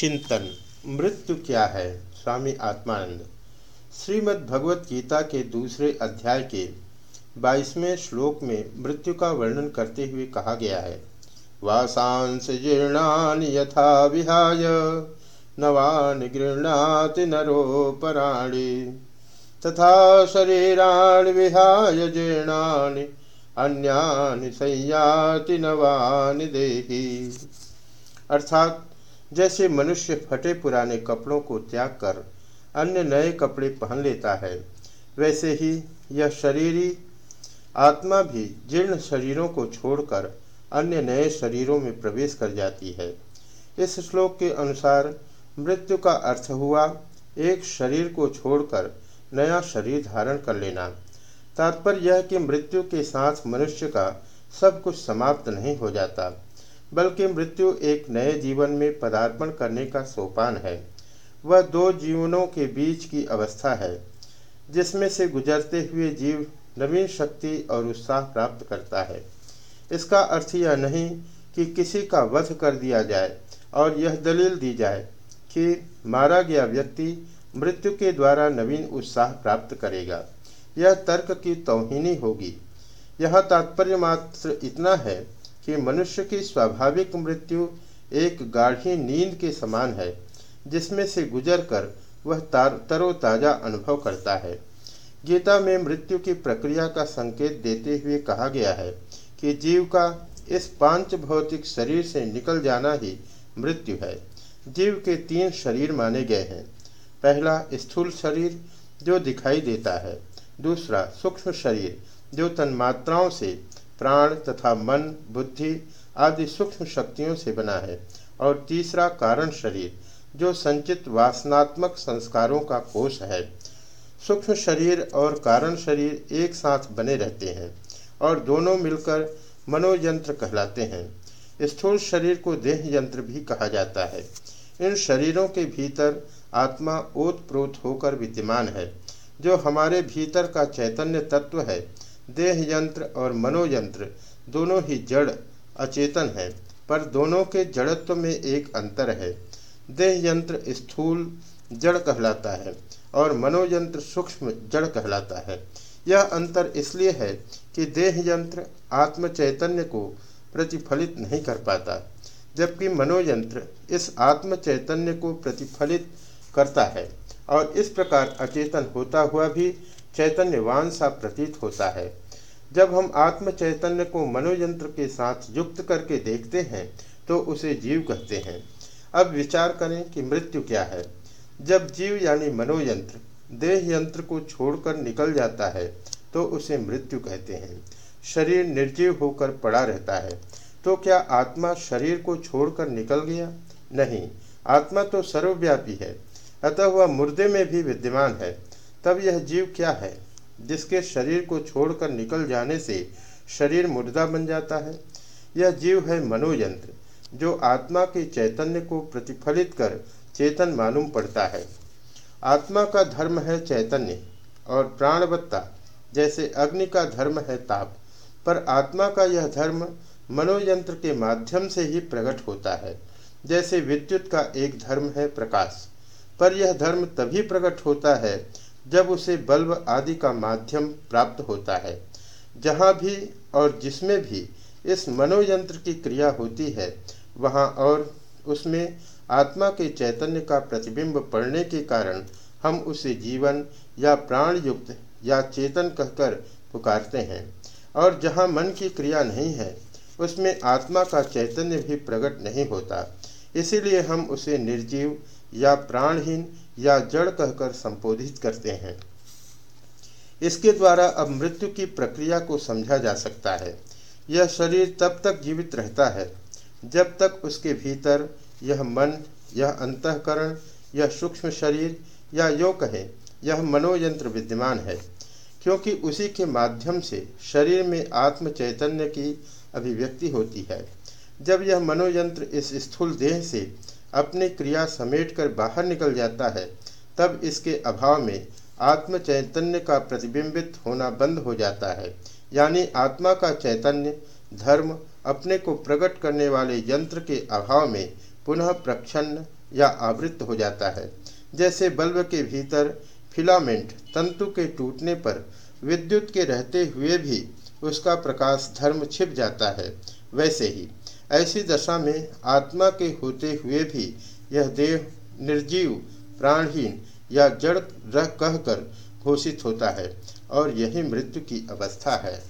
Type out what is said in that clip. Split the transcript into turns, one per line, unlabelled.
चिंतन। मृत्यु क्या है? स्वामी आत्मानंद। श्रीमद् भगवत गीता के दूसरे अध्याय के बाईसवें श्लोक में मृत्यु का वर्णन करते हुए कहा गया है वासांस जीर्णान यथा विहाय नवानि गृहणाति नरोपराणि तथा शरीराणि विहाय जीर्णानि, अन्यानि संयाति नवान देही। अर्थात जैसे मनुष्य फटे पुराने कपड़ों को त्याग कर अन्य नए कपड़े पहन लेता है, वैसे ही यह शरीरी आत्मा भी जीर्ण शरीरों को छोड़कर अन्य नए शरीरों में प्रवेश कर जाती है। इस श्लोक के अनुसार मृत्यु का अर्थ हुआ एक शरीर को छोड़कर नया शरीर धारण कर लेना। तात्पर्य यह कि मृत्यु के साथ मनुष्य का सब कुछ समाप्त नहीं हो जाता। बल्कि मृत्यु एक नए जीवन में पदार्पण करने का सोपान है। वह दो जीवनों के बीच की अवस्था है, जिसमें से गुजरते हुए जीव नवीन शक्ति और उत्साह प्राप्त करता है। इसका अर्थ यह नहीं कि किसी का वध कर दिया जाए और यह दलील दी जाए कि मारा गया व्यक्ति मृत्यु के द्वारा नवीन उत्साह प्राप्त करेगा। यह तर्क की तोहिनी होगी। यह तात्पर्य मात्र इतना है कि मनुष्य की स्वाभाविक मृत्यु एक गाढ़ी नींद के समान है, जिसमें से गुजर कर वह तरोताजा अनुभव करता है। गीता में मृत्यु की प्रक्रिया का संकेत देते हुए कहा गया है कि जीव का इस पाँच भौतिक शरीर से निकल जाना ही मृत्यु है। जीव के तीन शरीर माने गए हैं। पहला, स्थूल शरीर, जो दिखाई देता है। दूसरा, सूक्ष्म शरीर, जो तन्मात्राओं से प्राण तथा मन, बुद्धि आदि सूक्ष्म शक्तियों से बना है। और तीसरा कारण शरीर, जो संचित वासनात्मक संस्कारों का कोष है। सूक्ष्म शरीर और कारण शरीर एक साथ बने रहते हैं और दोनों मिलकर मनोयंत्र कहलाते हैं। स्थूल शरीर को देह यंत्र भी कहा जाता है। इन शरीरों के भीतर आत्मा ओत प्रोत होकर विद्यमान है, जो हमारे भीतर का चैतन्य तत्व है। देह यंत्र और मनोयंत्र दोनों ही जड़ अचेतन है, पर दोनों के जड़त्व में एक अंतर है। देह यंत्र स्थूल जड़ कहलाता है और मनोयंत्र सूक्ष्म जड़ कहलाता है। यह अंतर इसलिए है कि देह यंत्र आत्म चैतन्य को प्रतिफलित नहीं कर पाता, जबकि मनोयंत्र इस आत्म चैतन्य को प्रतिफलित करता है और इस प्रकार अचेतन होता हुआ भी चैतन्यवान सा प्रतीत होता है। जब हम आत्म चैतन्य को मनोयंत्र के साथ युक्त करके देखते हैं तो उसे जीव कहते हैं। अब विचार करें कि मृत्यु क्या है। जब जीव यानी मनोयंत्र देह यंत्र को छोड़कर निकल जाता है तो उसे मृत्यु कहते हैं। शरीर निर्जीव होकर पड़ा रहता है। तो क्या आत्मा शरीर को छोड़कर निकल गया? नहीं, आत्मा तो सर्वव्यापी है। अतः वह मुर्दे में भी विद्यमान है। तब यह जीव क्या है, जिसके शरीर को छोड़कर निकल जाने से शरीर मुर्दा बन जाता है? यह जीव है मनोयंत्र, जो आत्मा के चैतन्य को प्रतिफलित कर चेतन मालूम पड़ता है। आत्मा का धर्म है चैतन्य और प्राणवत्ता, जैसे अग्नि का धर्म है ताप, पर आत्मा का यह धर्म मनोयंत्र के माध्यम से ही प्रकट होता है, जैसे विद्युत का एक धर्म है प्रकाश, पर यह धर्म तभी प्रकट होता है जब उसे बल्ब आदि का माध्यम प्राप्त होता है, जहाँ भी और जिसमें भी इस मनोयंत्र की क्रिया होती है, वहाँ और उसमें आत्मा के चैतन्य का प्रतिबिंब पड़ने के कारण हम उसे जीवन या प्राण युक्त या चेतन कहकर पुकारते हैं। और जहाँ मन की क्रिया नहीं है, उसमें आत्मा का चैतन्य भी प्रकट नहीं होता। इसीलिए हम उसे निर्जीव या प्राणहीन या जड़ कहकर संबोधित करते हैं। इसके द्वारा अब मृत्यु की प्रक्रिया को समझा जा सकता है। यह शरीर तब तक जीवित रहता है, जब तक उसके भीतर यह मन, यह अंतकरण, यह सूक्ष्म शरीर या यो कहें, यह मनोयंत्र विद्यमान है, क्योंकि उसी के माध्यम से शरीर में आत्म चैतन्य की अभिव्यक्ति होती है। जब यह मनोयंत्र इस स्थूल देह से अपनी क्रिया समेटकर बाहर निकल जाता है, तब इसके अभाव में आत्म चैतन्य का प्रतिबिंबित होना बंद हो जाता है। यानी आत्मा का चैतन्य, धर्म अपने को प्रकट करने वाले यंत्र के अभाव में पुनः प्रक्षन्न या आवृत्त हो जाता है। जैसे बल्ब के भीतर फिलामेंट तंतु के टूटने पर विद्युत के रहते हुए भी उसका प्रकाश धर्म छिप जाता है, वैसे ही। ऐसी दशा में आत्मा के होते हुए भी यह देह निर्जीव, प्राणहीन या जड़ रह कहकर घोषित होता है और यही मृत्यु की अवस्था है।